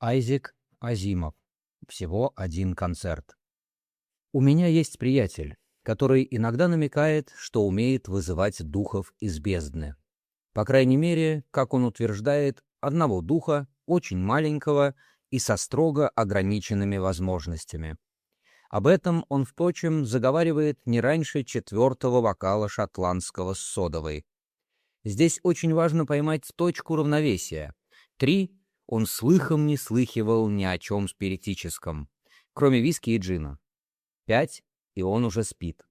Айзек Азимов. Всего один концерт. У меня есть приятель, который иногда намекает, что умеет вызывать духов из бездны. По крайней мере, как он утверждает, одного духа, очень маленького и со строго ограниченными возможностями. Об этом он, впрочем, заговаривает не раньше четвертого вокала шотландского с содовой. Здесь очень важно поймать точку равновесия. Три он слыхом не слыхивал ни о чем спиритическом, кроме виски и джина. Пять, и он уже спит.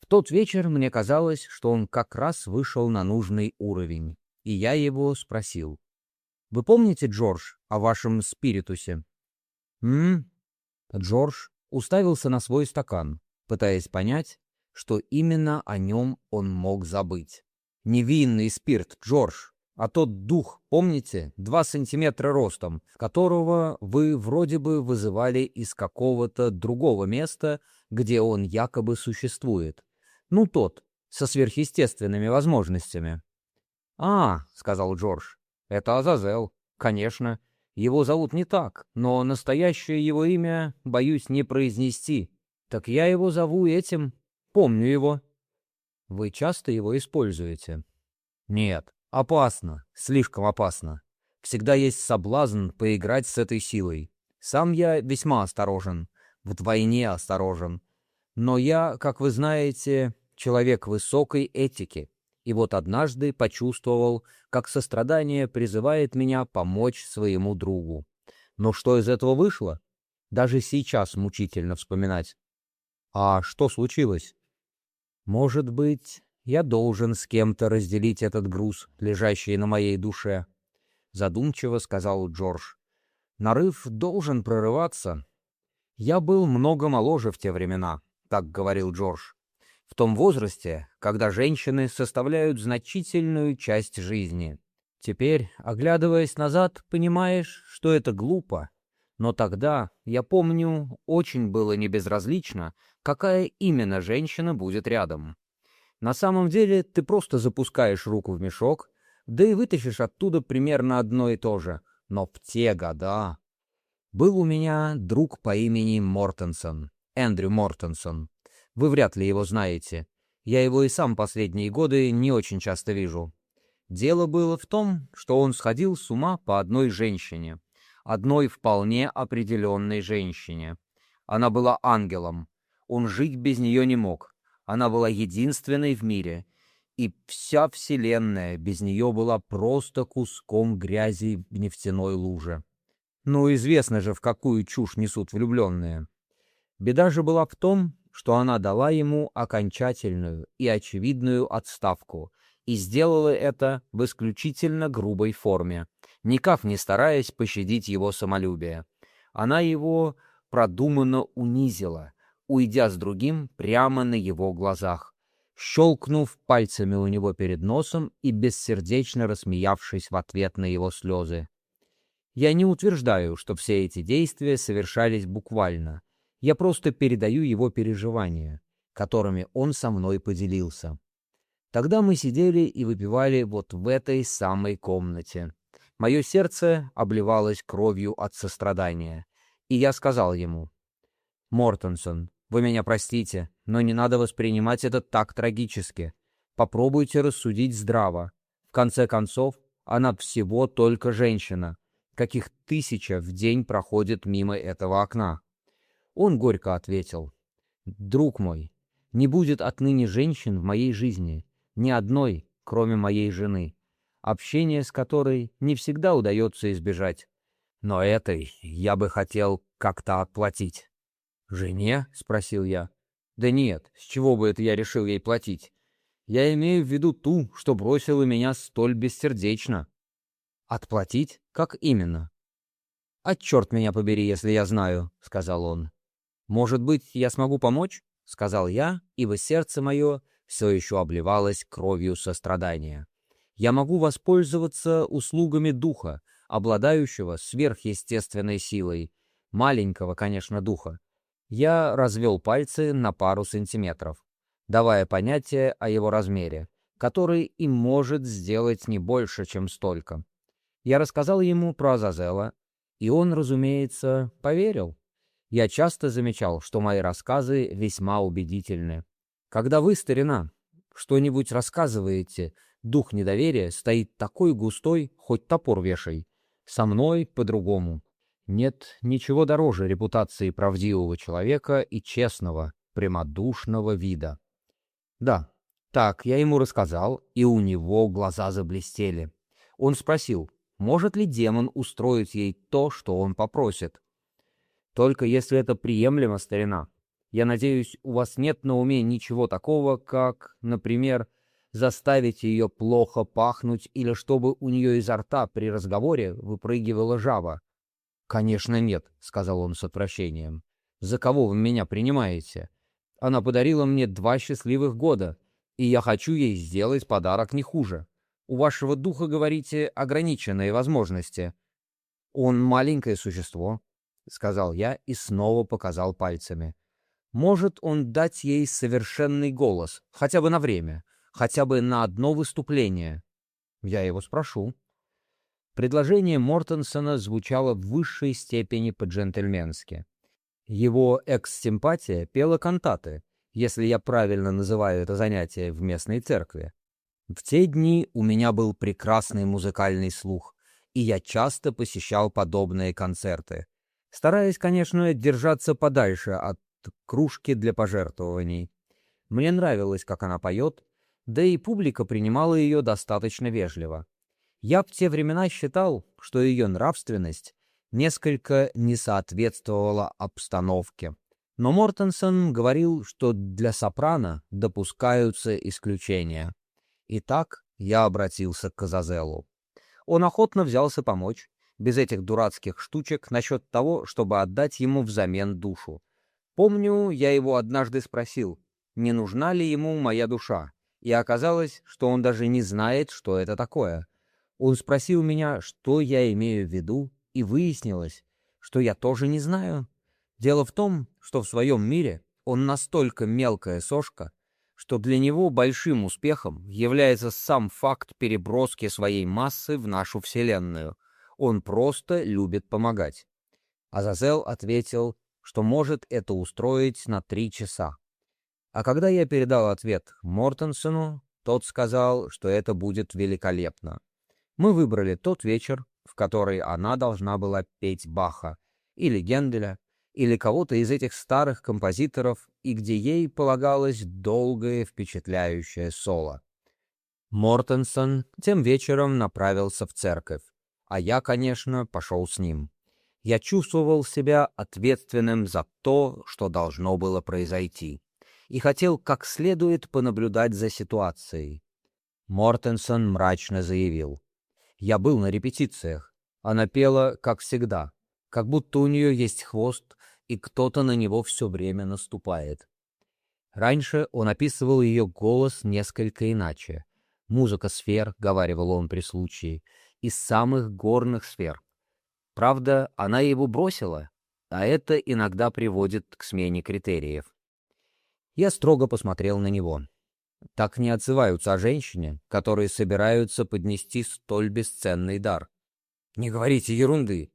В тот вечер мне казалось, что он как раз вышел на нужный уровень, и я его спросил. «Вы помните, Джордж, о вашем спиритусе?» «М?», Джордж уставился на свой стакан, пытаясь понять, что именно о нем он мог забыть. «Невинный спирт, Джордж, а тот дух, помните, два сантиметра ростом, которого вы вроде бы вызывали из какого-то другого места, где он якобы существует. Ну, тот, со сверхъестественными возможностями. «А, — сказал Джордж, — это Азазел, конечно. Его зовут не так, но настоящее его имя, боюсь, не произнести. Так я его зову этим, помню его». «Вы часто его используете?» «Нет, Опасно, слишком опасно. Всегда есть соблазн поиграть с этой силой. Сам я весьма осторожен, вдвойне осторожен. Но я, как вы знаете, человек высокой этики, и вот однажды почувствовал, как сострадание призывает меня помочь своему другу. Но что из этого вышло? Даже сейчас мучительно вспоминать. А что случилось? Может быть, я должен с кем-то разделить этот груз, лежащий на моей душе, — задумчиво сказал Джордж. Нарыв должен прорываться. Я был много моложе в те времена, так говорил Джордж. В том возрасте, когда женщины составляют значительную часть жизни. Теперь, оглядываясь назад, понимаешь, что это глупо. Но тогда, я помню, очень было небезразлично, какая именно женщина будет рядом. На самом деле ты просто запускаешь руку в мешок, да и вытащишь оттуда примерно одно и то же. Но в те года... Был у меня друг по имени Мортенсон, Эндрю Мортенсон. Вы вряд ли его знаете. Я его и сам последние годы не очень часто вижу. Дело было в том, что он сходил с ума по одной женщине. Одной вполне определенной женщине. Она была ангелом. Он жить без нее не мог. Она была единственной в мире, и вся Вселенная без нее была просто куском грязи в нефтяной луже. Ну, известно же, в какую чушь несут влюбленные. Беда же была в том, что она дала ему окончательную и очевидную отставку и сделала это в исключительно грубой форме, никак не стараясь пощадить его самолюбие. Она его продуманно унизила, уйдя с другим прямо на его глазах, щелкнув пальцами у него перед носом и бессердечно рассмеявшись в ответ на его слезы. Я не утверждаю, что все эти действия совершались буквально. Я просто передаю его переживания, которыми он со мной поделился. Тогда мы сидели и выпивали вот в этой самой комнате. Мое сердце обливалось кровью от сострадания, и я сказал ему, «Мортенсон, вы меня простите, но не надо воспринимать это так трагически. Попробуйте рассудить здраво. В конце концов, она всего только женщина, каких тысяча в день проходит мимо этого окна. Он горько ответил. «Друг мой, не будет отныне женщин в моей жизни, ни одной, кроме моей жены, общение с которой не всегда удается избежать. Но этой я бы хотел как-то отплатить». «Жене?» — спросил я. «Да нет, с чего бы это я решил ей платить? Я имею в виду ту, что бросила меня столь бессердечно». «Отплатить? Как именно?» «А черт меня побери, если я знаю», — сказал он. «Может быть, я смогу помочь?» — сказал я, ибо сердце мое все еще обливалось кровью сострадания. «Я могу воспользоваться услугами духа, обладающего сверхъестественной силой, маленького, конечно, духа, я развел пальцы на пару сантиметров, давая понятие о его размере, который и может сделать не больше, чем столько. Я рассказал ему про Азазела, И он, разумеется, поверил. Я часто замечал, что мои рассказы весьма убедительны. Когда вы, старина, что-нибудь рассказываете, дух недоверия стоит такой густой, хоть топор вешай. Со мной по-другому. Нет ничего дороже репутации правдивого человека и честного, прямодушного вида. Да, так я ему рассказал, и у него глаза заблестели. Он спросил, может ли демон устроить ей то, что он попросит. Только если это приемлемо, старина. Я надеюсь, у вас нет на уме ничего такого, как, например, заставить ее плохо пахнуть или чтобы у нее изо рта при разговоре выпрыгивала жаба. «Конечно нет», — сказал он с отвращением. «За кого вы меня принимаете? Она подарила мне два счастливых года, и я хочу ей сделать подарок не хуже. У вашего духа, говорите, ограниченные возможности. Он маленькое существо, — сказал я и снова показал пальцами. Может он дать ей совершенный голос, хотя бы на время, хотя бы на одно выступление? Я его спрошу. Предложение Мортенсона звучало в высшей степени по-джентльменски. Его экс-симпатия пела кантаты, если я правильно называю это занятие в местной церкви. В те дни у меня был прекрасный музыкальный слух, и я часто посещал подобные концерты, стараясь, конечно, держаться подальше от кружки для пожертвований. Мне нравилось, как она поет, да и публика принимала ее достаточно вежливо. Я в те времена считал, что ее нравственность несколько не соответствовала обстановке. Но Мортенсон говорил, что для сопрано допускаются исключения. Итак, я обратился к Казазелу. Он охотно взялся помочь, без этих дурацких штучек, насчет того, чтобы отдать ему взамен душу. Помню, я его однажды спросил, не нужна ли ему моя душа, и оказалось, что он даже не знает, что это такое. Он спросил меня, что я имею в виду, и выяснилось, что я тоже не знаю. Дело в том, что в своем мире он настолько мелкая сошка, что для него большим успехом является сам факт переброски своей массы в нашу Вселенную. Он просто любит помогать. Азазел ответил, что может это устроить на три часа. А когда я передал ответ Мортенсону, тот сказал, что это будет великолепно. Мы выбрали тот вечер, в который она должна была петь Баха, или Генделя, или кого-то из этих старых композиторов, и где ей полагалось долгое впечатляющее соло. Мортенсон тем вечером направился в церковь, а я, конечно, пошел с ним я чувствовал себя ответственным за то, что должно было произойти, и хотел как следует понаблюдать за ситуацией. Мортенсон мрачно заявил. «Я был на репетициях. Она пела, как всегда, как будто у нее есть хвост, и кто-то на него все время наступает». Раньше он описывал ее голос несколько иначе. «Музыка сфер», — говаривал он при случае, — «из самых горных сфер, Правда, она его бросила, а это иногда приводит к смене критериев. Я строго посмотрел на него. Так не отзываются о женщине, которые собираются поднести столь бесценный дар. Не говорите ерунды.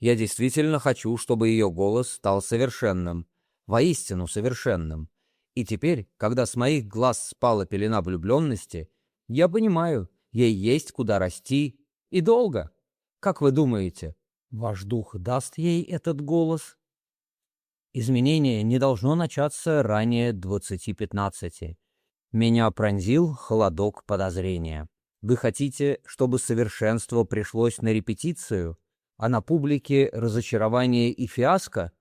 Я действительно хочу, чтобы ее голос стал совершенным, воистину совершенным. И теперь, когда с моих глаз спала пелена влюбленности, я понимаю, ей есть куда расти и долго. Как вы думаете, Ваш дух даст ей этот голос? Изменение не должно начаться ранее двадцати пятнадцати. Меня пронзил холодок подозрения. Вы хотите, чтобы совершенство пришлось на репетицию, а на публике разочарование и фиаско?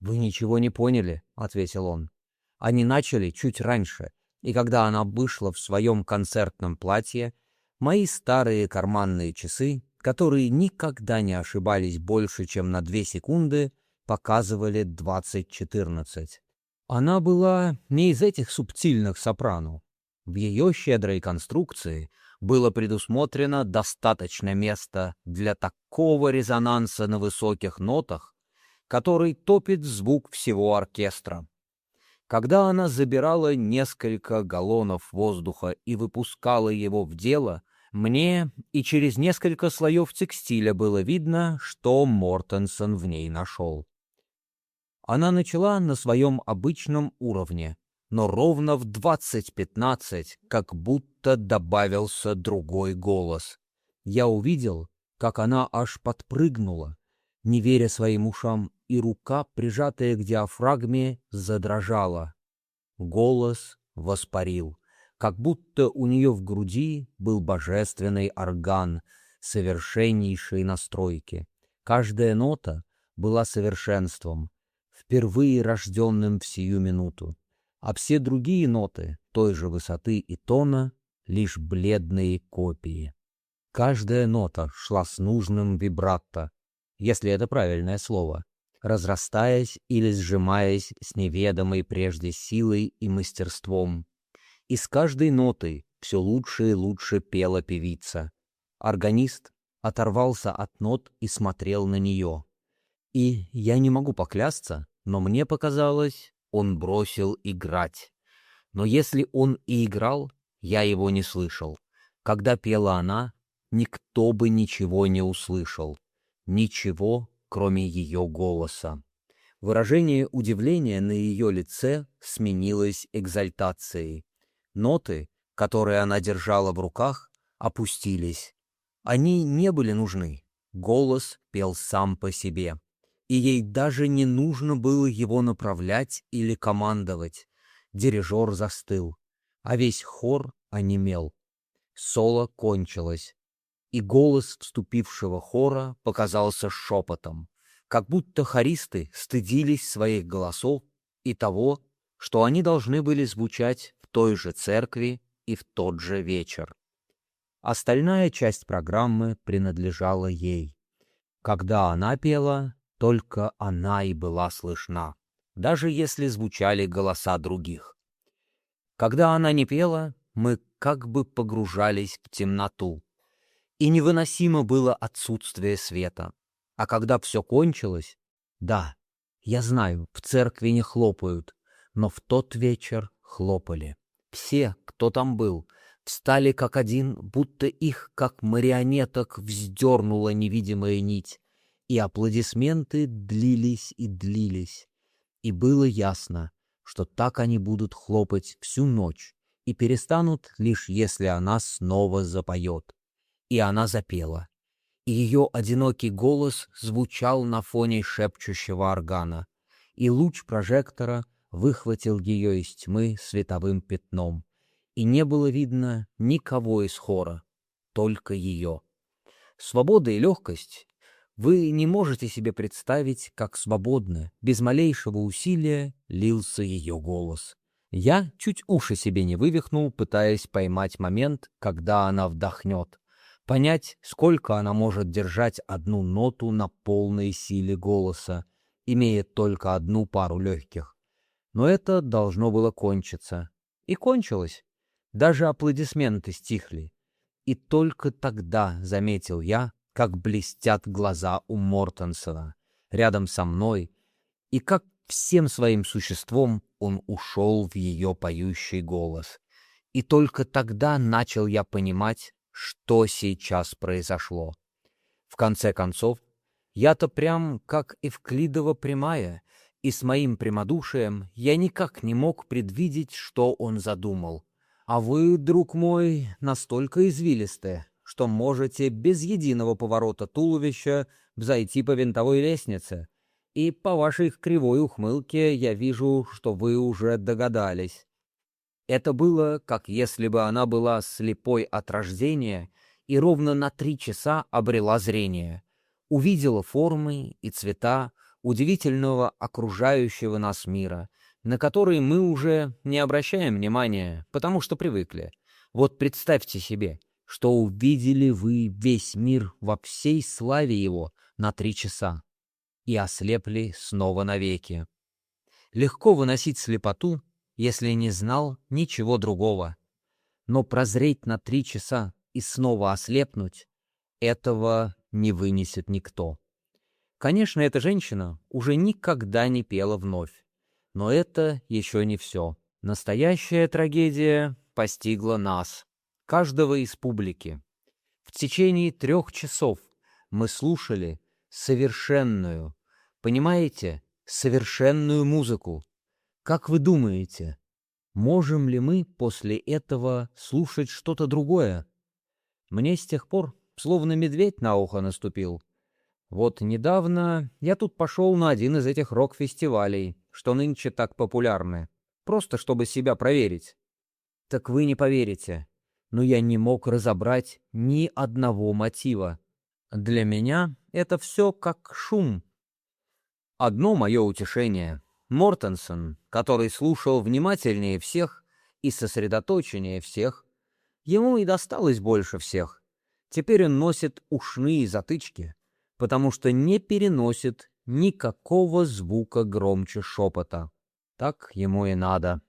Вы ничего не поняли, ответил он. Они начали чуть раньше, и когда она вышла в своем концертном платье, мои старые карманные часы которые никогда не ошибались больше, чем на две секунды, показывали 20-14. Она была не из этих субтильных сопрано. В ее щедрой конструкции было предусмотрено достаточно места для такого резонанса на высоких нотах, который топит звук всего оркестра. Когда она забирала несколько галлонов воздуха и выпускала его в дело — Мне и через несколько слоев текстиля было видно, что Мортенсон в ней нашел. Она начала на своем обычном уровне, но ровно в двадцать пятнадцать как будто добавился другой голос. Я увидел, как она аж подпрыгнула, не веря своим ушам, и рука, прижатая к диафрагме, задрожала. Голос воспарил, как будто у нее в груди был божественный орган совершеннейшей настройки. Каждая нота была совершенством, впервые рожденным в сию минуту, а все другие ноты той же высоты и тона — лишь бледные копии. Каждая нота шла с нужным вибратто, если это правильное слово, разрастаясь или сжимаясь с неведомой прежде силой и мастерством. И с каждой нотой все лучше и лучше пела певица. Органист оторвался от нот и смотрел на нее. И я не могу поклясться, но мне показалось, он бросил играть. Но если он и играл, я его не слышал. Когда пела она, никто бы ничего не услышал. Ничего, кроме ее голоса. Выражение удивления на ее лице сменилось экзальтацией. Ноты, которые она держала в руках, опустились. Они не были нужны. Голос пел сам по себе. И ей даже не нужно было его направлять или командовать. Дирижер застыл, а весь хор онемел. Соло кончилось и голос вступившего хора показался шепотом, как будто хористы стыдились своих голосов и того, что они должны были звучать в той же церкви и в тот же вечер. Остальная часть программы принадлежала ей. Когда она пела, только она и была слышна, даже если звучали голоса других. Когда она не пела, мы как бы погружались в темноту, и невыносимо было отсутствие света. А когда все кончилось, да, я знаю, в церкви не хлопают, но в тот вечер хлопали. Все, кто там был, встали как один, будто их, как марионеток, вздернула невидимая нить, и аплодисменты длились и длились. И было ясно, что так они будут хлопать всю ночь и перестанут лишь если она снова запоет и она запела. И ее одинокий голос звучал на фоне шепчущего органа, и луч прожектора выхватил ее из тьмы световым пятном, и не было видно никого из хора, только ее. Свобода и легкость вы не можете себе представить, как свободно, без малейшего усилия, лился ее голос. Я чуть уши себе не вывихнул, пытаясь поймать момент, когда она вдохнет понять, сколько она может держать одну ноту на полной силе голоса, имея только одну пару легких. Но это должно было кончиться. И кончилось. Даже аплодисменты стихли. И только тогда заметил я, как блестят глаза у Мортенсона рядом со мной, и как всем своим существом он ушел в ее поющий голос. И только тогда начал я понимать, что сейчас произошло. В конце концов, я-то прям как Евклидова прямая, и с моим прямодушием я никак не мог предвидеть, что он задумал. А вы, друг мой, настолько извилисты, что можете без единого поворота туловища взойти по винтовой лестнице. И по вашей кривой ухмылке я вижу, что вы уже догадались. Это было, как если бы она была слепой от рождения и ровно на три часа обрела зрение. Увидела формы и цвета удивительного окружающего нас мира, на который мы уже не обращаем внимания, потому что привыкли. Вот представьте себе, что увидели вы весь мир во всей славе его на три часа и ослепли снова навеки. Легко выносить слепоту если не знал ничего другого. Но прозреть на три часа и снова ослепнуть — этого не вынесет никто. Конечно, эта женщина уже никогда не пела вновь. Но это еще не все. Настоящая трагедия постигла нас, каждого из публики. течение трех часов мы слушали совершенную, понимаете, совершенную музыку. Как вы думаете, можем ли мы после этого слушать что-то другое? Мне с тех пор словно медведь на ухо наступил. Вот недавно я тут пошел на один из этих рок-фестивалей, что нынче так популярны, просто чтобы себя проверить. Так вы не поверите, но я не мог разобрать ни одного мотива. Для меня это все как шум. Одно мое утешение. Мортенсон, который слушал внимательнее всех и сосредоточеннее всех, ему и досталось больше всех. Теперь он носит ушные затычки, потому что не переносит никакого звука громче шепота. Так ему и надо.